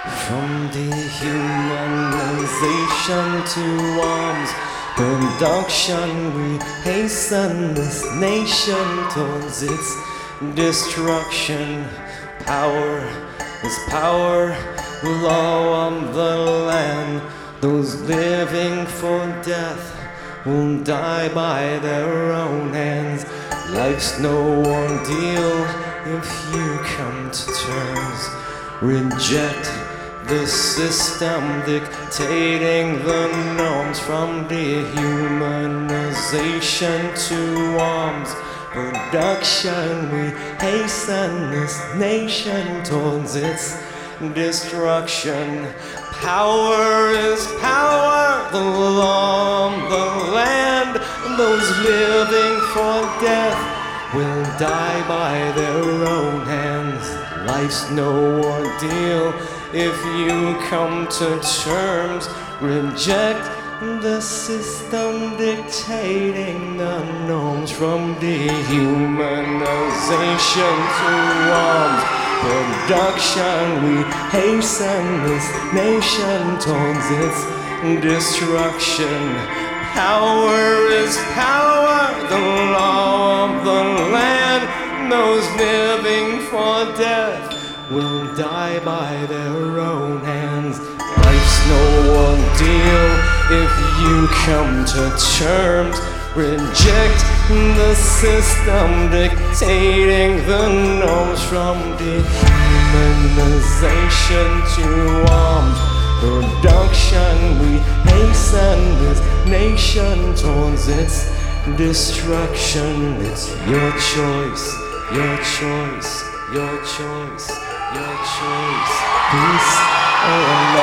From dehumanization to arms production, we hasten this nation towards its destruction. Power is power, law of the land. Those living for death will die by their own hands. Life's no ordeal if you come to terms. Reject the system dictating the norms from dehumanization to arms production. We hasten this nation towards its destruction. Power is power, the law the land. Those living for death will die by their own hands. Life's no ordeal if you come to terms. Reject the system dictating the norms from dehumanization to arms production. We hasten this nation towards its destruction. Power is power, the law of the land. Those living for death will die by their own hands. Life's no ordeal if you come to terms. Reject the system dictating the norms from dehumanization to arms production. We hasten this nation towards its destruction. It's your choice, your choice, your choice, your choice. Peace or oh, annihilation.